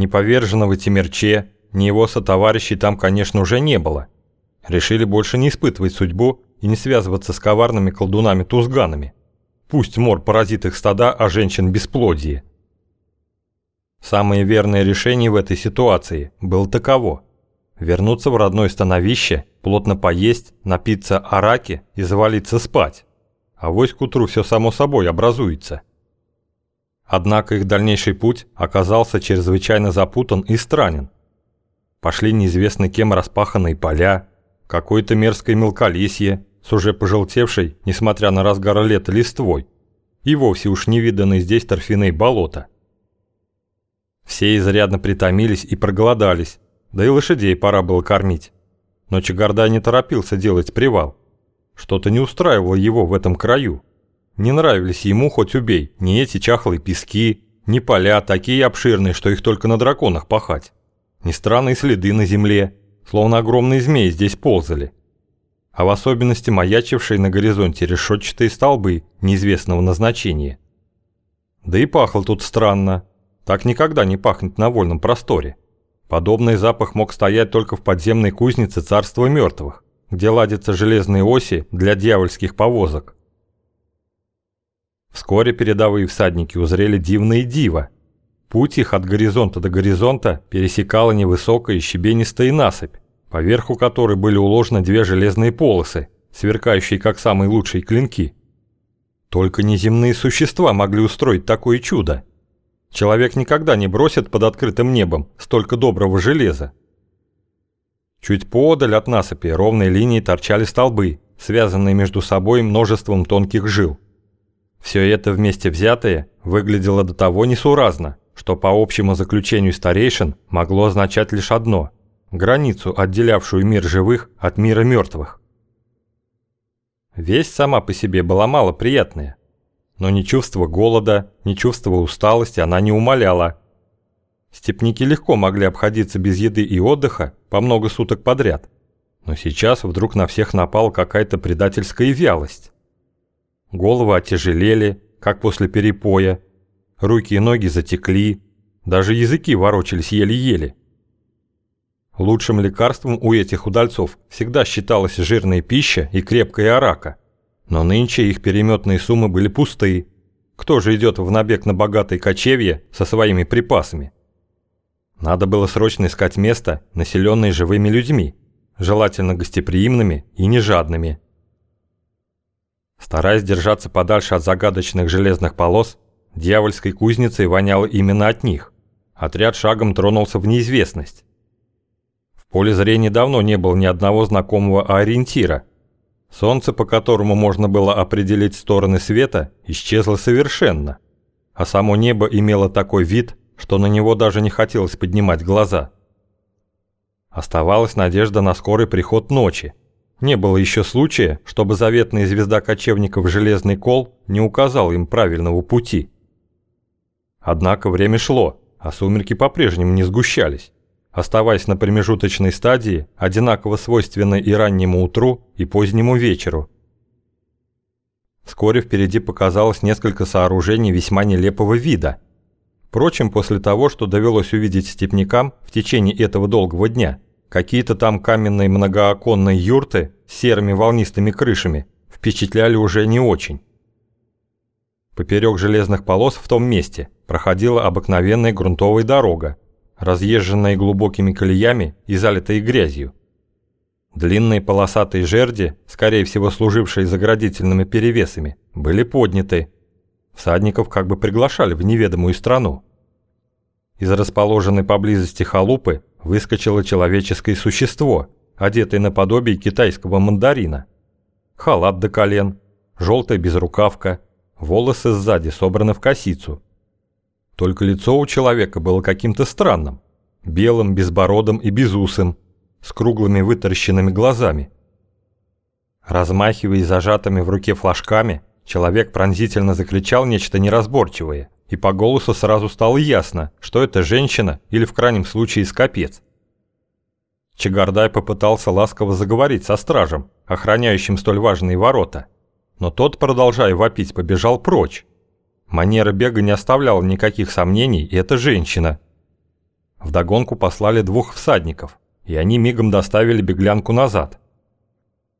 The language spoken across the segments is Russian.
Ни поверженного Тимирче, ни его сотоварищей там, конечно, уже не было. Решили больше не испытывать судьбу и не связываться с коварными колдунами-тузганами. Пусть мор поразит их стада, а женщин бесплодие. Самое верное решение в этой ситуации было таково. Вернуться в родное становище, плотно поесть, напиться араки и завалиться спать. А вось к утру все само собой образуется. Однако их дальнейший путь оказался чрезвычайно запутан и странен. Пошли неизвестно кем распаханные поля, какое-то мерзкое мелколесье с уже пожелтевшей, несмотря на разгар лета, листвой, и вовсе уж невиданные здесь торфяные болота. Все изрядно притомились и проголодались, да и лошадей пора было кормить. Но Чагардай не торопился делать привал. Что-то не устраивало его в этом краю. Не нравились ему, хоть убей, ни эти чахлые пески, ни поля, такие обширные, что их только на драконах пахать, ни странные следы на земле, словно огромные змеи здесь ползали. А в особенности маячившие на горизонте решетчатые столбы неизвестного назначения. Да и пахло тут странно. Так никогда не пахнет на вольном просторе. Подобный запах мог стоять только в подземной кузнице царства мертвых, где ладятся железные оси для дьявольских повозок. Вскоре передовые всадники узрели дивное диво. Путь их от горизонта до горизонта пересекала невысокая щебенистая насыпь, поверху которой были уложены две железные полосы, сверкающие как самые лучшие клинки. Только неземные существа могли устроить такое чудо. Человек никогда не бросит под открытым небом столько доброго железа. Чуть подаль от насыпи ровной линией торчали столбы, связанные между собой множеством тонких жил. Все это вместе взятое выглядело до того несуразно, что по общему заключению старейшин могло означать лишь одно – границу, отделявшую мир живых от мира мертвых. Весть сама по себе была малоприятная, но ни чувство голода, ни чувство усталости она не умаляла. Степники легко могли обходиться без еды и отдыха по много суток подряд, но сейчас вдруг на всех напала какая-то предательская вялость. Головы отяжелели, как после перепоя. Руки и ноги затекли. Даже языки ворочались еле-еле. Лучшим лекарством у этих удальцов всегда считалась жирная пища и крепкая арака. Но нынче их переметные суммы были пустые. Кто же идет в набег на богатые кочевья со своими припасами? Надо было срочно искать место, населенное живыми людьми, желательно гостеприимными и нежадными. Стараясь держаться подальше от загадочных железных полос, дьявольской кузницей воняло именно от них. Отряд шагом тронулся в неизвестность. В поле зрения давно не было ни одного знакомого ориентира. Солнце, по которому можно было определить стороны света, исчезло совершенно, а само небо имело такой вид, что на него даже не хотелось поднимать глаза. Оставалась надежда на скорый приход ночи – не было еще случая, чтобы заветная звезда кочевников Железный Кол не указал им правильного пути. Однако время шло, а сумерки по-прежнему не сгущались, оставаясь на промежуточной стадии, одинаково свойственной и раннему утру, и позднему вечеру. Вскоре впереди показалось несколько сооружений весьма нелепого вида. Впрочем, после того, что довелось увидеть степнякам в течение этого долгого дня – Какие-то там каменные многооконные юрты с серыми волнистыми крышами впечатляли уже не очень. Поперек железных полос в том месте проходила обыкновенная грунтовая дорога, разъезженная глубокими колеями и залитая грязью. Длинные полосатые жерди, скорее всего служившие заградительными перевесами, были подняты. Всадников как бы приглашали в неведомую страну. Из расположенной поблизости халупы выскочило человеческое существо, одетое наподобие китайского мандарина. Халат до колен, желтая безрукавка, волосы сзади собраны в косицу. Только лицо у человека было каким-то странным, белым, безбородым и безусым, с круглыми вытаращенными глазами. Размахивая зажатыми в руке флажками, человек пронзительно закричал нечто неразборчивое – и по голосу сразу стало ясно, что это женщина или в крайнем случае скопец. Чагардай попытался ласково заговорить со стражем, охраняющим столь важные ворота, но тот, продолжая вопить, побежал прочь. Манера бега не оставляла никаких сомнений, и это женщина. Вдогонку послали двух всадников, и они мигом доставили беглянку назад.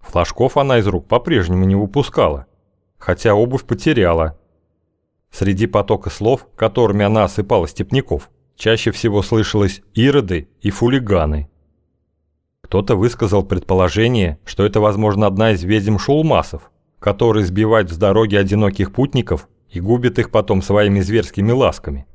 Флажков она из рук по-прежнему не выпускала, хотя обувь потеряла. Среди потока слов, которыми она осыпала степняков, чаще всего слышалось «ироды» и «фулиганы». Кто-то высказал предположение, что это, возможно, одна из ведьм шулмасов, которые сбивают с дороги одиноких путников и губят их потом своими зверскими ласками.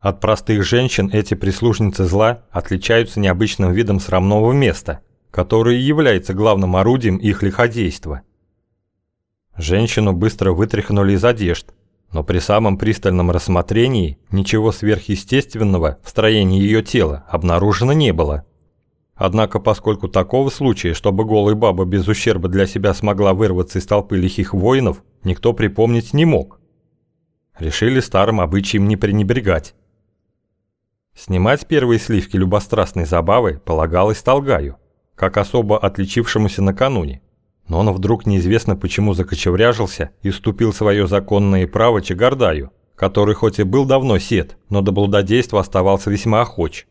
От простых женщин эти прислужницы зла отличаются необычным видом срамного места, которое является главным орудием их лиходейства. Женщину быстро вытряхнули из одежд, но при самом пристальном рассмотрении ничего сверхъестественного в строении ее тела обнаружено не было. Однако, поскольку такого случая, чтобы голая баба без ущерба для себя смогла вырваться из толпы лихих воинов, никто припомнить не мог. Решили старым обычаем не пренебрегать. Снимать первые сливки любострастной забавы полагалось Толгаю, как особо отличившемуся накануне. Но он вдруг неизвестно почему закочевряжился и вступил свое законное право Чагардаю, который хоть и был давно сед, но до блудодейства оставался весьма охоч.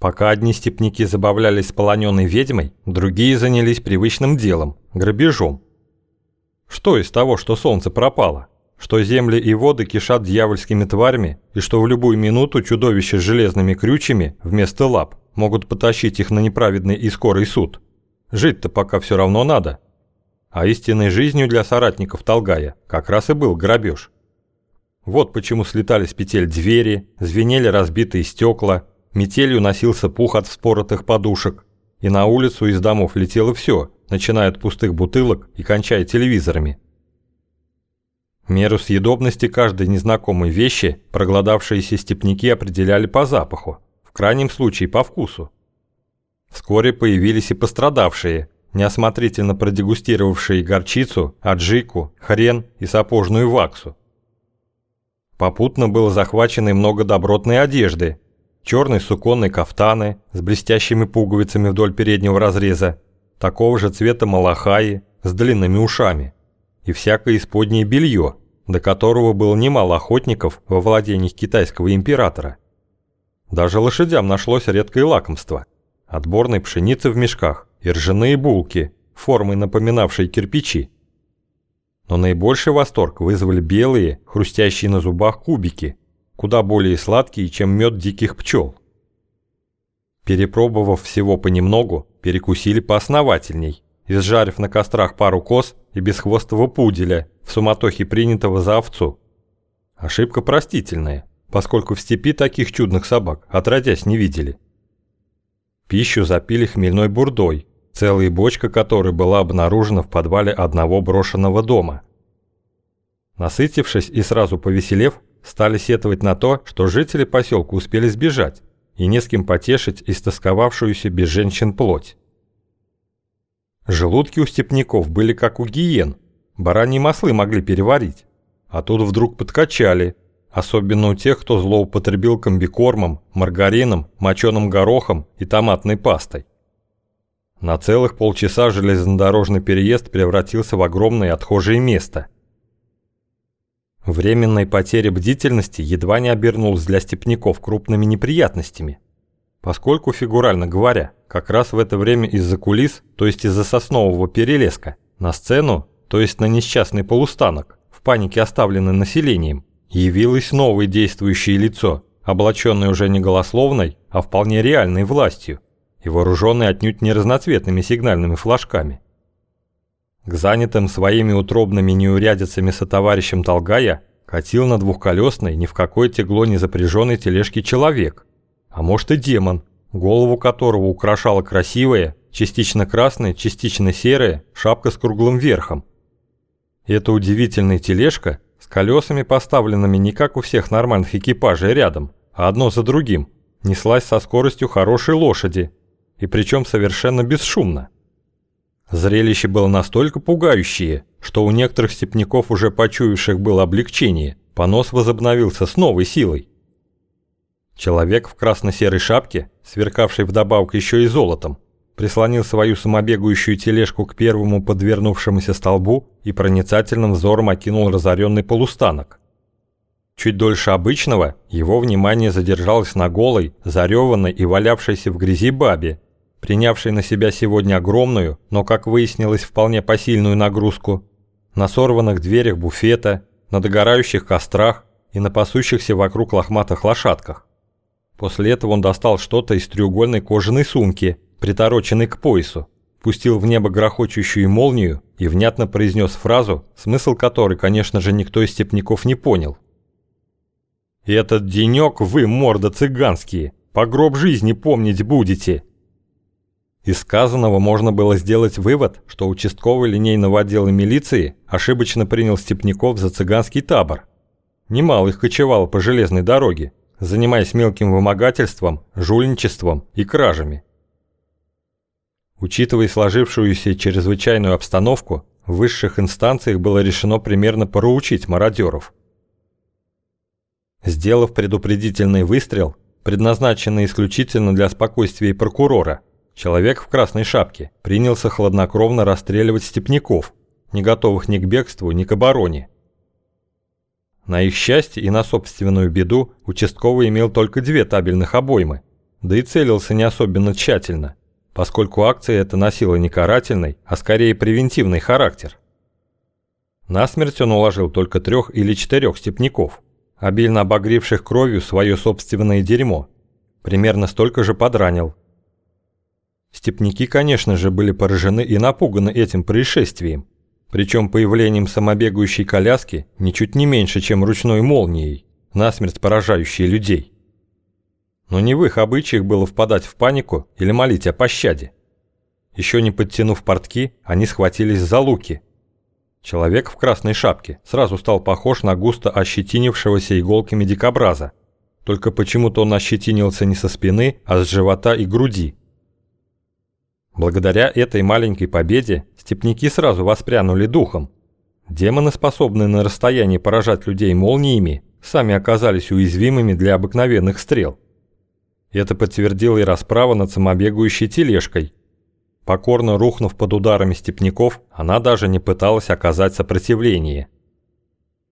Пока одни степняки забавлялись с полоненной ведьмой, другие занялись привычным делом – грабежом. Что из того, что солнце пропало? Что земли и воды кишат дьявольскими тварями, и что в любую минуту чудовища с железными крючьями вместо лап могут потащить их на неправедный и скорый суд? Жить-то пока все равно надо. А истинной жизнью для соратников Толгая как раз и был грабеж. Вот почему слетали с петель двери, звенели разбитые стекла – Метелью носился пух от вспоротых подушек, и на улицу из домов летело все, начиная от пустых бутылок и кончая телевизорами. Меру съедобности каждой незнакомой вещи проголодавшиеся степняки определяли по запаху, в крайнем случае по вкусу. Вскоре появились и пострадавшие, неосмотрительно продегустировавшие горчицу, аджику, хрен и сапожную ваксу. Попутно было захвачено много добротной одежды, черные суконные кафтаны с блестящими пуговицами вдоль переднего разреза, такого же цвета малахаи с длинными ушами и всякое исподнее белье, до которого было немало охотников во владениях китайского императора. Даже лошадям нашлось редкое лакомство – отборной пшеницы в мешках и ржаные булки, формой напоминавшие кирпичи. Но наибольший восторг вызвали белые, хрустящие на зубах кубики – куда более сладкий, чем мед диких пчел. Перепробовав всего понемногу, перекусили поосновательней, изжарив на кострах пару коз и бесхвостого пуделя, в суматохе принятого за овцу. Ошибка простительная, поскольку в степи таких чудных собак отродясь не видели. Пищу запили хмельной бурдой, целая бочка которой была обнаружена в подвале одного брошенного дома. Насытившись и сразу повеселев, стали сетовать на то, что жители поселка успели сбежать, и не с кем потешить истосковавшуюся без женщин плоть. Желудки у степняков были как у гиен, бараньи маслы могли переварить, а тут вдруг подкачали, особенно у тех, кто злоупотребил комбикормом, маргарином, моченым горохом и томатной пастой. На целых полчаса железнодорожный переезд превратился в огромное отхожее место – Временная потеря бдительности едва не обернулась для степняков крупными неприятностями, поскольку, фигурально говоря, как раз в это время из-за кулис, то есть из-за соснового перелеска, на сцену, то есть на несчастный полустанок, в панике оставленный населением, явилось новое действующее лицо, облаченное уже не голословной, а вполне реальной властью и вооруженное отнюдь не разноцветными сигнальными флажками. К занятым своими утробными неурядицами сотоварищем Толгая катил на двухколесной ни в какое тегло не запряженной тележке человек, а может и демон, голову которого украшала красивая, частично красная, частично серая шапка с круглым верхом. Эта удивительная тележка колесами, поставленными не как у всех нормальных экипажей рядом, а одно за другим, неслась со скоростью хорошей лошади, и причем совершенно бесшумно. Зрелище было настолько пугающее, что у некоторых степняков, уже почуявших было облегчение, понос возобновился с новой силой. Человек в красно-серой шапке, сверкавший вдобавок еще и золотом, прислонил свою самобегающую тележку к первому подвернувшемуся столбу и проницательным взором окинул разоренный полустанок. Чуть дольше обычного его внимание задержалось на голой, зареванной и валявшейся в грязи бабе, принявшей на себя сегодня огромную, но, как выяснилось, вполне посильную нагрузку, на сорванных дверях буфета, на догорающих кострах и на пасущихся вокруг лохматых лошадках. После этого он достал что-то из треугольной кожаной сумки, притороченной к поясу, пустил в небо грохочущую молнию и внятно произнес фразу, смысл которой, конечно же, никто из степняков не понял – этот денек вы, морда цыганские, по гроб жизни помнить будете. Из сказанного можно было сделать вывод, что участковый линейного отдела милиции ошибочно принял степняков за цыганский табор. Немало их кочевало по железной дороге, занимаясь мелким вымогательством, жульничеством и кражами. Учитывая сложившуюся чрезвычайную обстановку, в высших инстанциях было решено примерно проучить мародеров – Сделав предупредительный выстрел, предназначенный исключительно для спокойствия прокурора, человек в красной шапке принялся хладнокровно расстреливать степняков, не готовых ни к бегству, ни к обороне. На их счастье и на собственную беду участковый имел только две табельных обоймы, да и целился не особенно тщательно, поскольку акция эта носила не карательный, а скорее превентивный характер. На смерть он уложил только трех или четырех степняков – обильно обогревших кровью свое собственное дерьмо. Примерно столько же подранил. Степники, конечно же, были поражены и напуганы этим происшествием, причем появлением самобегающей коляски ничуть не меньше, чем ручной молнией, насмерть поражающей людей. Но не в их обычаях было впадать в панику или молить о пощаде. Еще не подтянув портки, они схватились за луки – Человек в красной шапке сразу стал похож на густо ощетинившегося иголками дикобраза. Только почему-то он ощетинился не со спины, а с живота и груди. Благодаря этой маленькой победе степняки сразу воспрянули духом. Демоны, способные на расстоянии поражать людей молниями, сами оказались уязвимыми для обыкновенных стрел. Это подтвердила и расправа над самобегающей тележкой, Покорно рухнув под ударами степняков, она даже не пыталась оказать сопротивление.